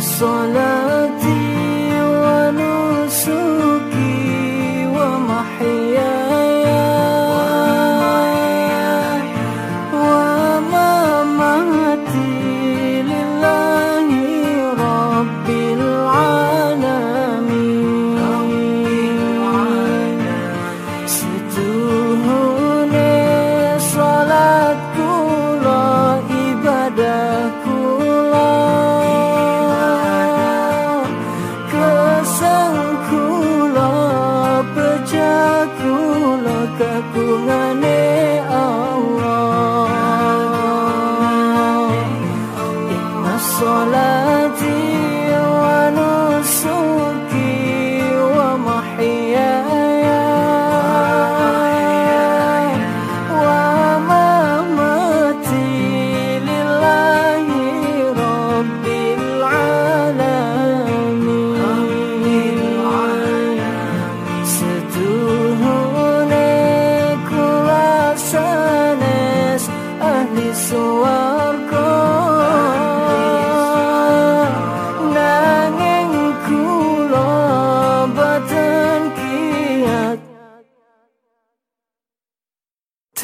صلاتي ونسكي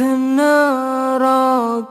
neraka